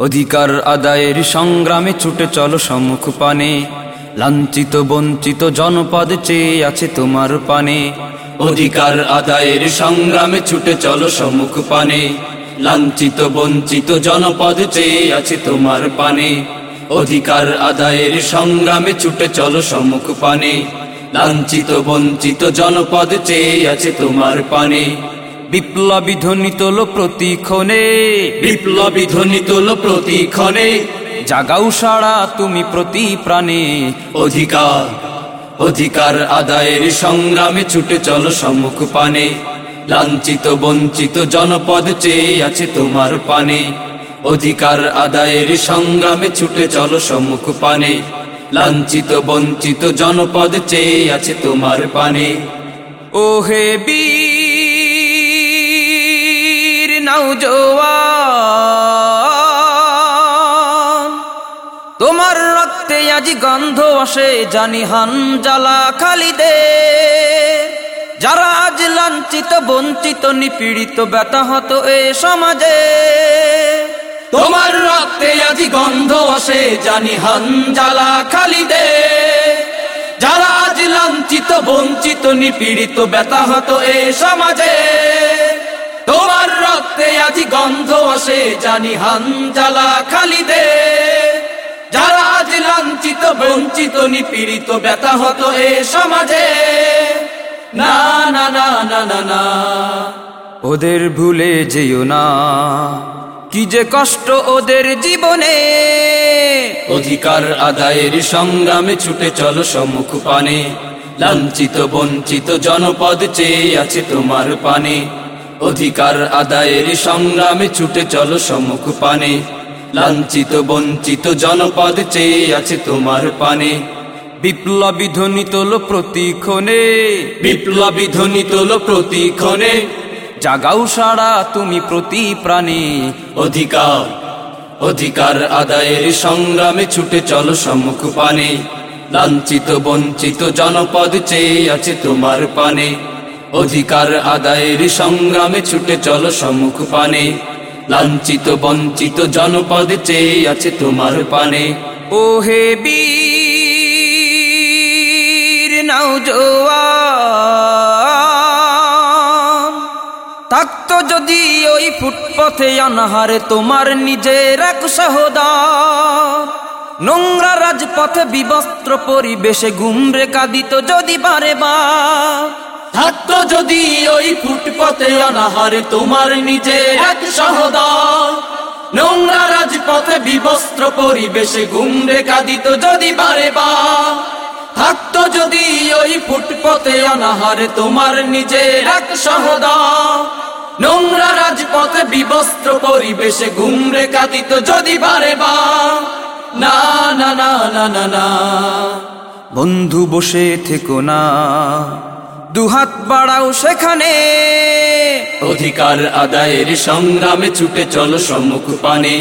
অধিকার আদায়ের সংগ্রামে ছুটে চলো সম্মুখ পানে। লাঞ্ছিত, বঞ্চিত জনপদ চেয়ে আছে তোমার পানে। অধিকার আদায়ের সংগ্রামে ছুটে চলো সম্মুখ পানে। লাঞ্ছিত, বঞ্চিত জনপদ চেয়ে আছে তোমার পানে। অধিকার আদায়ের সংগ্রামে ছুটে চলো সম্মুখ পানে। লাঞ্ছিত, বঞ্চিত জনপদ চেয়ে আছে তোমার পানে। বিপ্লবী ধ্বনি তোলো প্রতিক্ষণে। বিপ্লবী ধ্বনি তোলো প্রতিক্ষণে। জাগাও সারা তুমি প্রতি প্রাণে। অধিকার অধিকার আদায়ের সংগ্রামে ছুটে চলো সম্মুখ পানে। লাঞ্ছিত, বঞ্চিত জনপদ চেয়ে আছে তোমার পানে। অধিকার আদায়ের সংগ্রামে ছুটে চলো সম্মুখ পানে। লাঞ্ছিত, বঞ্চিত জনপদ চেয়ে আছে তোমার পানে। ও হে বীর তোমার রক্তে আজি গন্ধ আসে জানি হান জ্বালা খালিদে। যারা আজ লাঞ্ছিত, বঞ্চিত, নিপীড়িত, ব্যথাহত এ সমাজে। তোমার রক্তে আজি গন্ধ আসে জানি হান জ্বালা খালিদে। যারা আজ লাঞ্ছিত, বঞ্চিত, নিপীড়িত, ব্যথাহত এ সমাজে। রক্তে আজি গন্ধ আসে, জানি হান জ্বালা খালিদে। যারা আজ লাঞ্ছিত, বঞ্চিত, নিপীড়িত, ব্যথাহত এ সমাজে। না না না না না না। ওদের ভুলে যেও না। কি যে কষ্ট ওদের জীবনে। অধিকার আদায়ের সংগ্রামে ছুটে চলো সম্মুখ পানে। লাঞ্ছিত, বঞ্চিত জনপদ চেয়ে আছে তোমার পানে। অধিকার আদায়ের সংগ্রামে ছুটে চলো সম্মুখ পানে। লাঞ্ছিত, বঞ্চিত জনপদ চেয়ে আছে তোমার পানে। বিপ্লবী ধ্বনি তোলো প্রতিক্ষণে। বিপ্লবী ধ্বনি তোলো প্রতিক্ষণে। জাগাও সারা তুমি প্রতি প্রাণে। অধিকার অধিকার আদায়ের সংগ্রামে ছুটে চলো সম্মুখ পানে। লাঞ্ছিত, বঞ্চিত জনপদ চেয়ে আছে তোমার পানে। অধিকার আদায়ের সংগ্রামে ছুটে চলো সম্মুখ পানে। লাঞ্ছিত, বঞ্চিত জনপদ চেয়ে আছে তোমার পানে। ও হে বীর নৌজওয়ান থাকতো যদি ওই ফুটপথে অনাহারে তোমার নিজের এক সহদার। নোংরা রাজপথে বিবস্ত্র পরিবেশে গুমরে কাঁদিত যদি বারে বা থাকতো যদি ওই ফুটপথে অনাহারে তোমার নিজের এক সহদার নোংরা রাজপথে বিবস্ত্র পরিবেশে গুমরে কাঁদিত যদি বারে বা। থাকতো যদি ওই ফুটপথে অনাহারে তোমার নিজের এক সহদা। নোংরা রাজপথে বিবস্ত্র পরিবেশে ঘুমরে কাঁদিত যদি বারে বা। না না না না না। বন্ধু, বসে থেকো না। দুহাত বাড়াও সেখানে। অধিকার আদায়ের সংগ্রামে ছুটে চলো সম্মুখ পানে।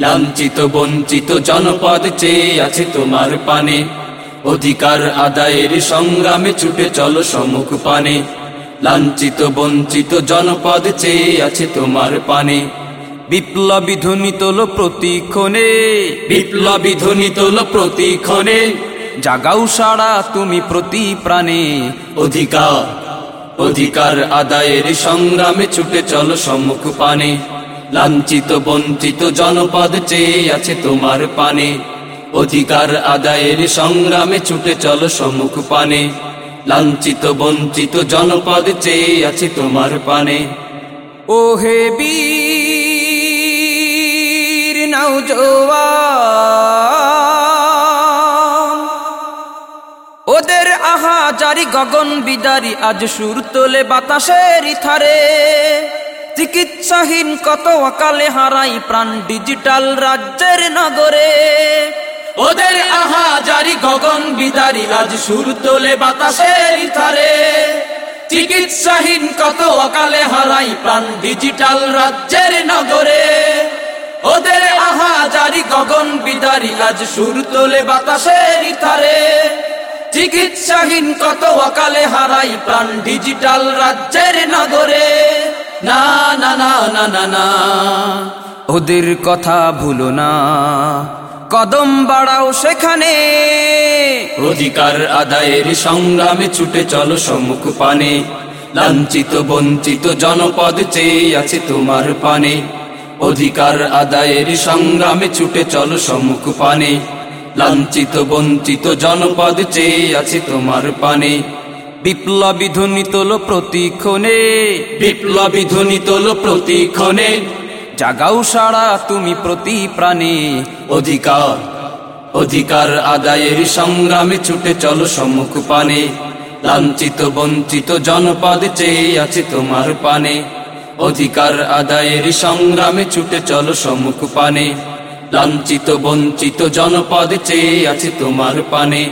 লাঞ্ছিত বঞ্চিত জনপদ চেয়ে আছে তোমার পানে। অধিকার আদায়ের সংগ্রামে ছুটে চলো সম্মুখ পানে। লাঞ্ছিত বঞ্চিত জনপদ চেয়ে আছে তোমার পানে। বিপ্লবী ধ্বনি তোলো প্রতিক্ষণে বিপ্লবী ধ্বনি তোলো প্রতিক্ষণে জাগাও সারা তুমি প্রতি প্রাণে। অধিকার অধিকার আদায়ের সংগ্রামে ছুটে চলো সম্মুখ পানে। লাঞ্ছিত বঞ্চিত জনপদ চেয়ে আছে তোমার পানে। অধিকার আদায়ের সংগ্রামে ছুটে চলো সম্মুখ পানে। লাঞ্ছিত বঞ্চিত জনপদ চেয়ে আছে তোমার পানে। ও হে বীর নৌজওয়ান ওদের আহা জারি গগন বিদারি, আজ সুর তোলে বাতাসের ইথারে। চিকিৎসাহীন কত অকালে হারাই প্রাণ ডিজিটাল রাজ্যের নগরে। ওদের আহা জারি গগন বিদারি, আজ সুর তোলে বাতাসের ইথারে। চিকিৎসাহীন কত অকালে হারাই প্রাণ ডিজিটাল রাজ্যের নগরে। ওদের আহা জারি গগন বিদারি, আজ সুর তোলে বাতাসের ইথারে। চিকিৎসাহীন কত অকালে হারাই প্রাণ ডিজিটাল রাজ্যের নগরে। না না না না না না। ওদের কথা ভুলো না। কদম বাড়াও সেখানে। অধিকার আদায়ের সংগ্রামে ছুটে চলো সম্মুখ পানে। লাঞ্ছিত, বঞ্চিত জনপদ চেয়ে আছে তোমার পানে। অধিকার আদায়ের সংগ্রামে ছুটে চলো সম্মুখ পানে। লাঞ্ছিত বঞ্চিত জনপদ চেয়ে আছে তোমার পানে। বিপ্লবী ধ্বনি তোলো প্রতিক্ষণে। বিপ্লবী ধ্বনি তোলো প্রতিক্ষণে। জাগাও সারা তুমি প্রতি প্রাণে। অধিকার অধিকার আদায়ের সংগ্রামে ছুটে চলো সম্মুখ পানে লাঞ্ছিত বঞ্চিত জনপদ চেয়ে আছে তোমার পানে। অধিকার আদায়ের সংগ্রামে ছুটে চলো সম্মুখ পানে লাঞ্ছিত, বঞ্চিত জনপদ চেয়ে আছে তোমার পানে।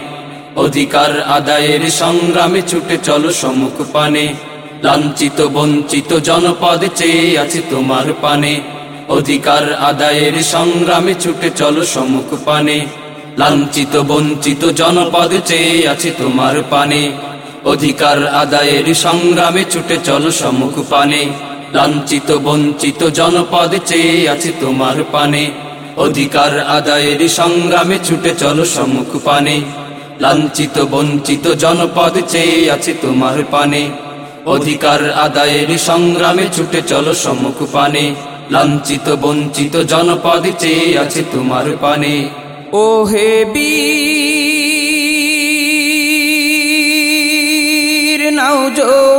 অধিকার আদায়ের সংগ্রামে ছুটে চলো সম্মুখ পানে। লাঞ্ছিত, বঞ্চিত জনপদ চেয়ে আছে তোমার পানে। অধিকার আদায়ের সংগ্রামে ছুটে চলো সম্মুখ পানে। লাঞ্ছিত, বঞ্চিত জনপদ চেয়ে আছে তোমার পানে। অধিকার আদায়ের সংগ্রামে ছুটে চলো সম্মুখ পানে। লাঞ্ছিত, বঞ্চিত জনপদ চেয়ে আছে তোমার পানে। অধিকার আদায়ের সংগ্রামে ছুটে চলো সম্মুখ পানে। লাঞ্ছিত, বঞ্চিত জনপদ চেয়ে আছে তোমার পানে। অধিকার আদায়ের সংগ্রামে ছুটে চলো সম্মুখ পানে। লাঞ্ছিত, বঞ্চিত জনপদ চেয়ে আছে তোমার পানে। ও হে বীর, নাও জো